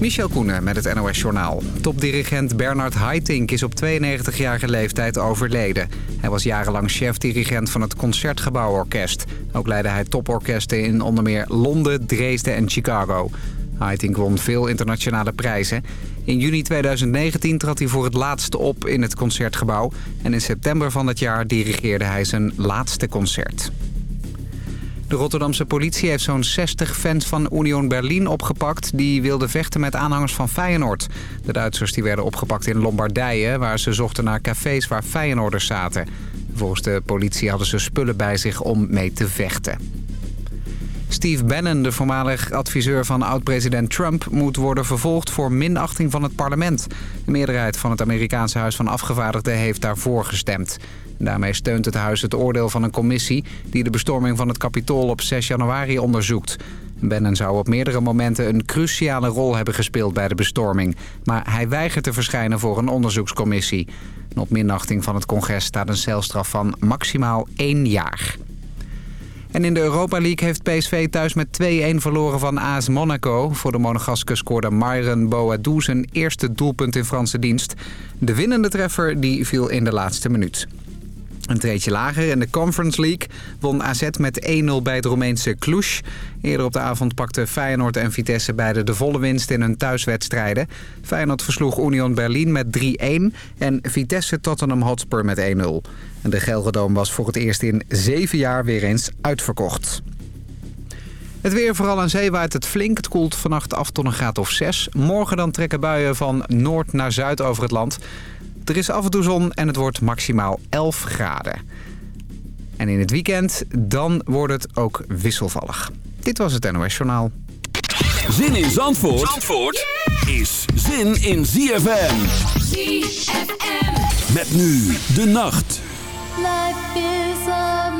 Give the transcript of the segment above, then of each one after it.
Michel Koenen met het NOS-journaal. Topdirigent Bernard Haitink is op 92-jarige leeftijd overleden. Hij was jarenlang chef-dirigent van het Concertgebouworkest. Ook leidde hij toporkesten in onder meer Londen, Dresden en Chicago. Haitink won veel internationale prijzen. In juni 2019 trad hij voor het laatst op in het Concertgebouw. En in september van dat jaar dirigeerde hij zijn laatste concert. De Rotterdamse politie heeft zo'n 60 fans van Union Berlin opgepakt... die wilden vechten met aanhangers van Feyenoord. De Duitsers die werden opgepakt in Lombardije... waar ze zochten naar cafés waar Feyenoorders zaten. Volgens de politie hadden ze spullen bij zich om mee te vechten. Steve Bannon, de voormalig adviseur van oud-president Trump... moet worden vervolgd voor minachting van het parlement. De meerderheid van het Amerikaanse Huis van Afgevaardigden heeft daarvoor gestemd. Daarmee steunt het huis het oordeel van een commissie... die de bestorming van het Capitool op 6 januari onderzoekt. Bannon zou op meerdere momenten een cruciale rol hebben gespeeld bij de bestorming. Maar hij weigert te verschijnen voor een onderzoekscommissie. op minachting van het congres staat een celstraf van maximaal één jaar. En in de Europa League heeft PSV thuis met 2-1 verloren van AS Monaco. Voor de Monegaske scoorde Myron Boadou zijn eerste doelpunt in Franse dienst. De winnende treffer die viel in de laatste minuut. Een treetje lager in de Conference League won AZ met 1-0 bij het Roemeense Cluj. Eerder op de avond pakten Feyenoord en Vitesse beide de volle winst in hun thuiswedstrijden. Feyenoord versloeg Union Berlin met 3-1 en Vitesse Tottenham Hotspur met 1-0. De Gelredome was voor het eerst in zeven jaar weer eens uitverkocht. Het weer vooral aan zee waait het flink. Het koelt vannacht af tot een graad of 6. Morgen dan trekken buien van noord naar zuid over het land. Er is af en toe zon en het wordt maximaal 11 graden. En in het weekend, dan wordt het ook wisselvallig. Dit was het NOS Journaal. Zin in Zandvoort, Zandvoort is zin in ZFM. ZFM. Met nu de nacht. Life is a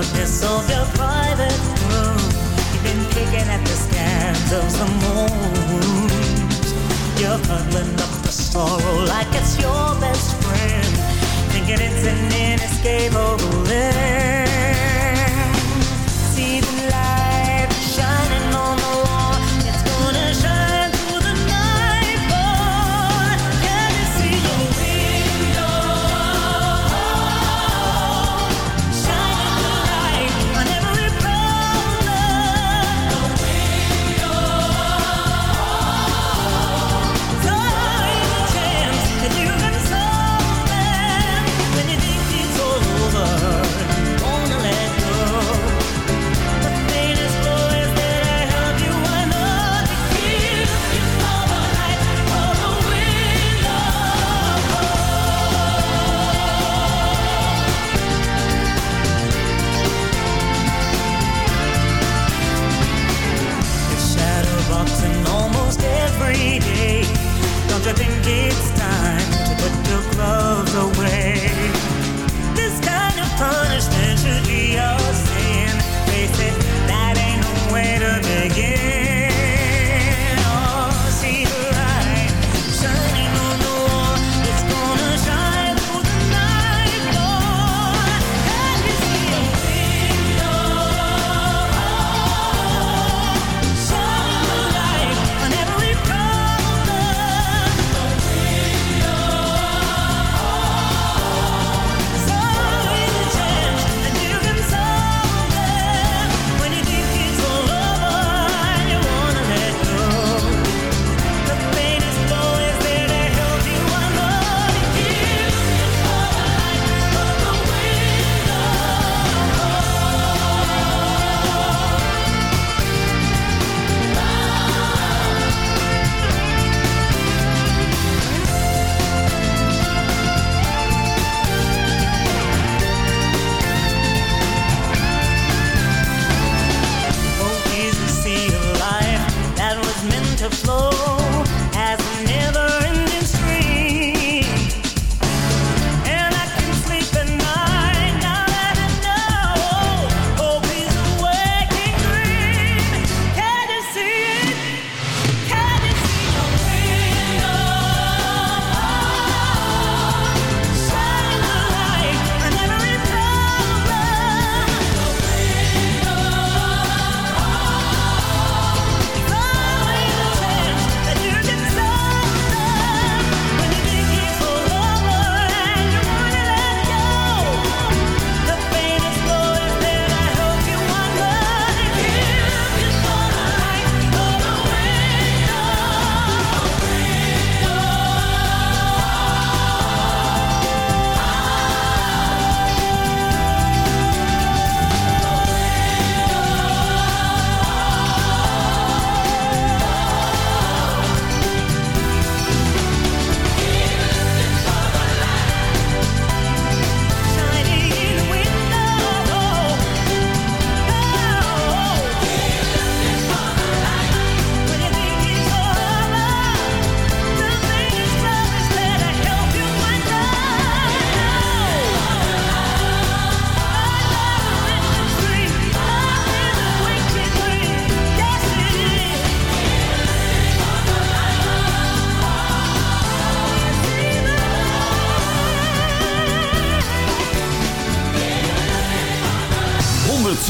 darkness of your private room. You've been kicking at the scandals of some old wounds. You're huddling up the sorrow like it's your best friend, thinking it's an inescapable end.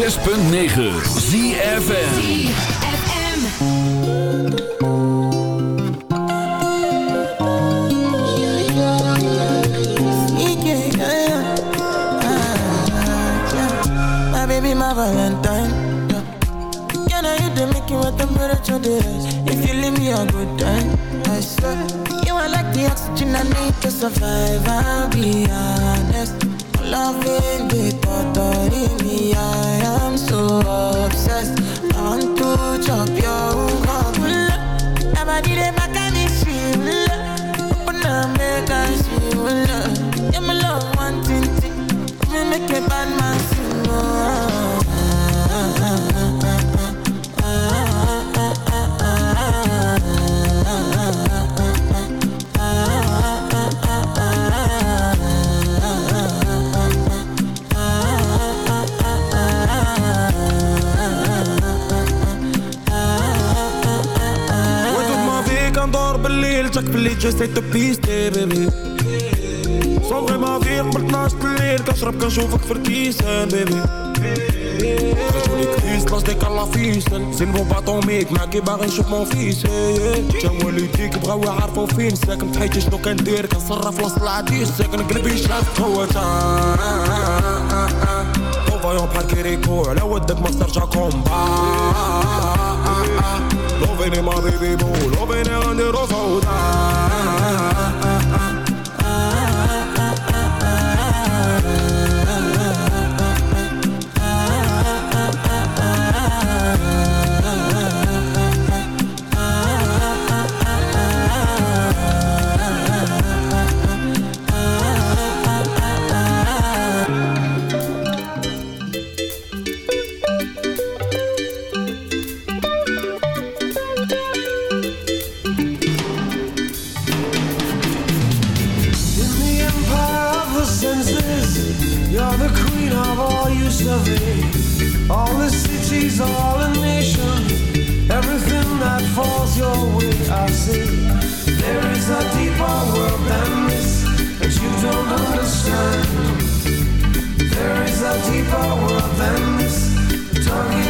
106.9 ZFN my valentine. Can I the If you leave me a good time I swear. You are need to survive. I'll be honest. Me I am so obsessed I want to chop your make Open up, You're my one thing, thing make a bad man sing جاي ستريت تو بيستي بيبي صغري ما في قبل 12 الليل كنشرب كنشوفك في الكيسان بيبي خرجوني كريس بلاصتك على فيسن زين بو باطوميك معاكي باغي نشوف مون فيس. جا والديك بغاو يعرفو فين. ساكن في حياتي شنو كندير كنصرف وسط العديس ساكن قلبي شاف هو فايون بحال كيريكو على ودك ما ترجع كومبا loving in my baby boo, loving her on. deeper world than this. Talking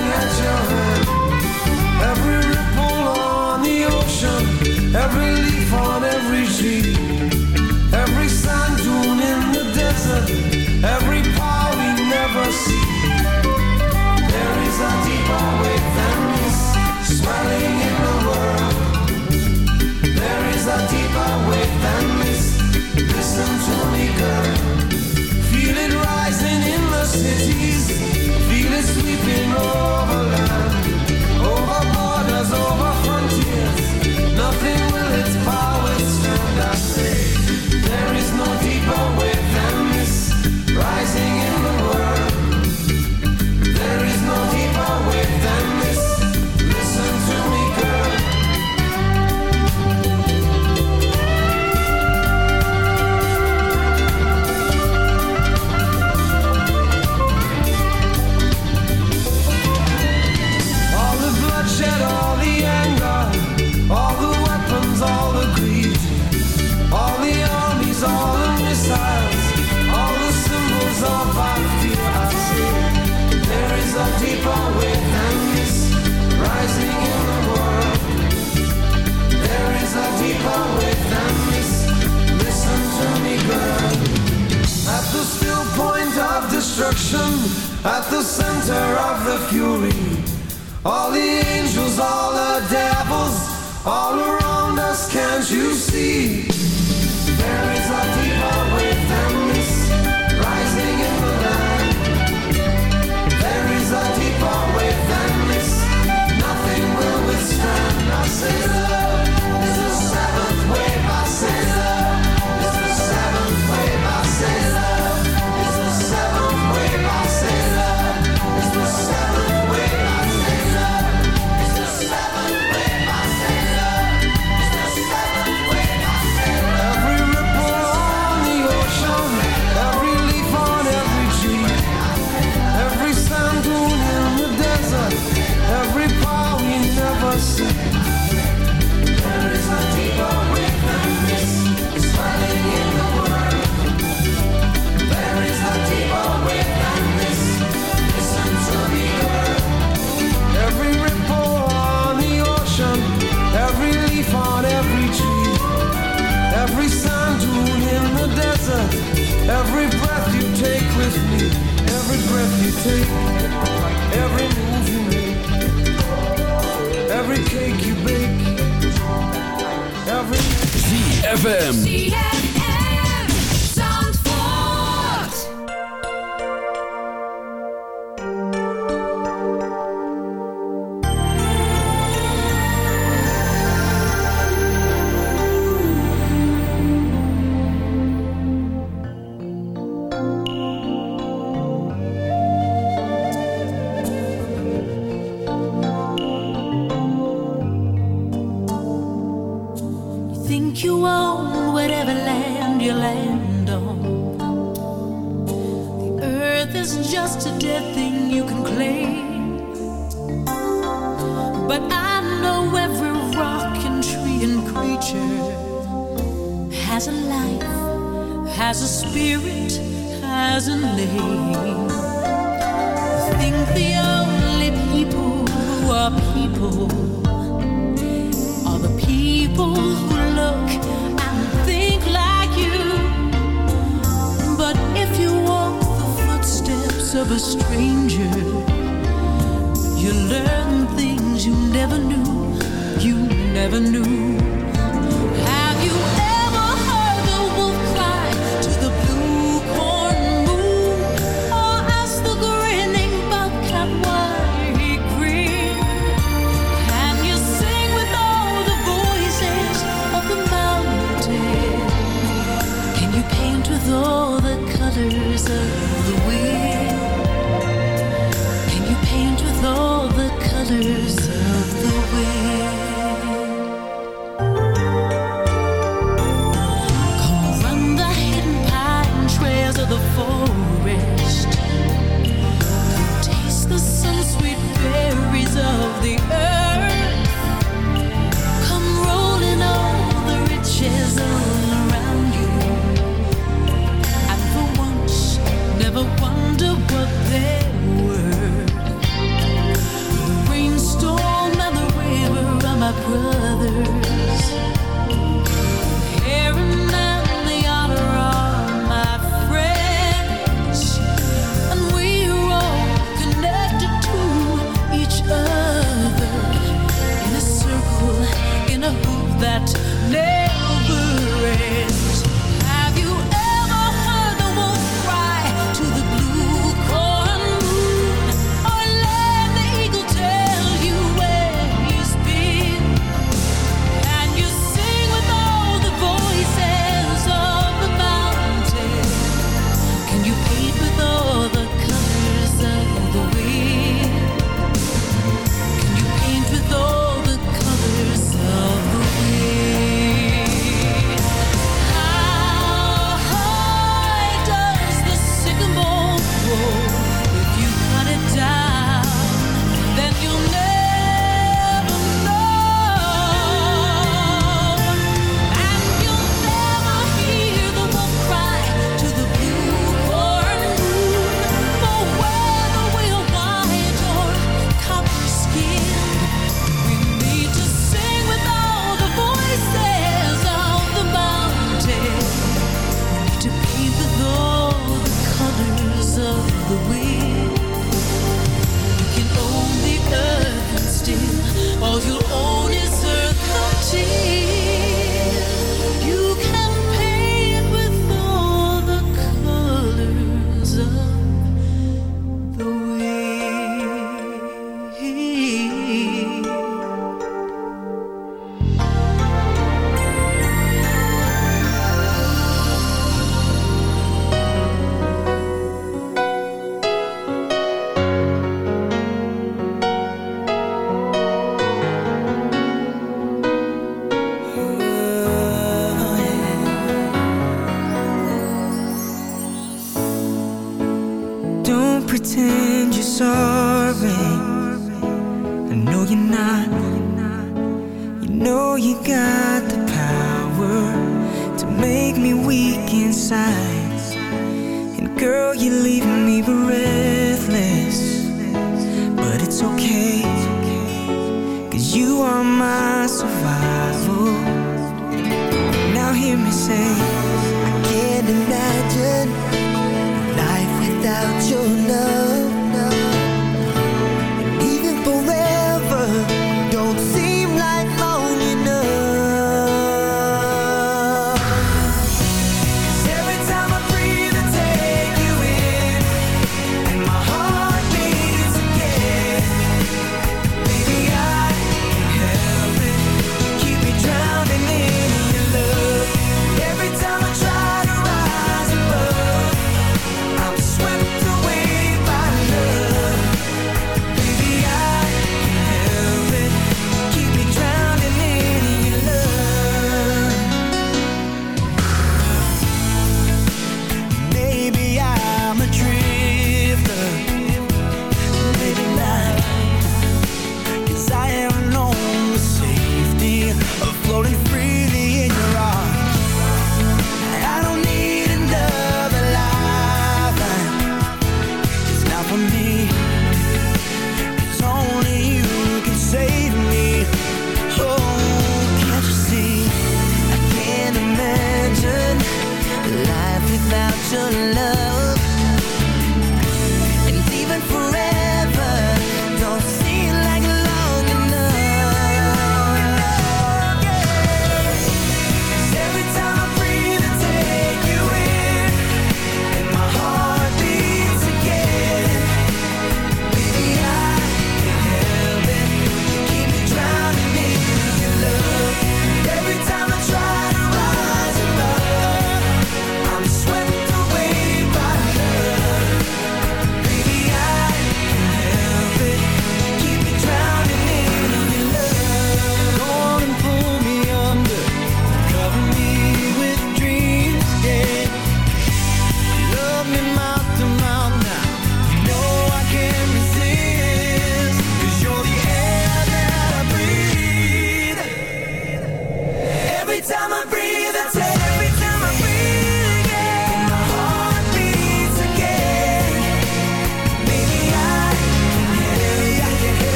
ZFM.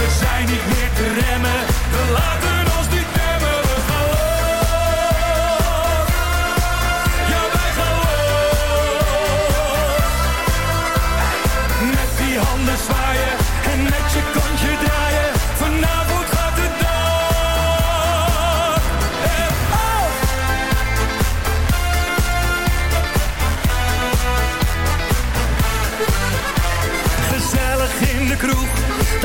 We zijn niet meer te remmen, we laten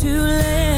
too late.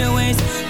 Your ways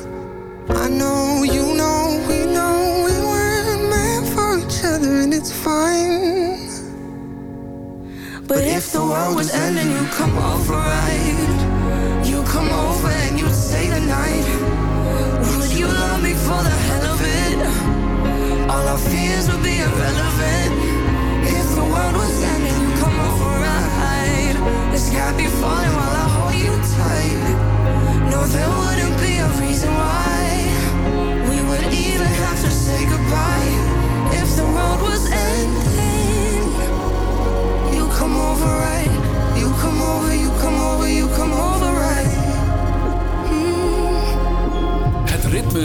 But if the world was ending, you'd come over right. You'd come over and you'd stay the night. Would you love me for the hell of it? All our fears would be irrelevant. If the world was ending, you'd come over right. The sky be falling while I hold you tight. No, there wouldn't be a reason why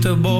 into boy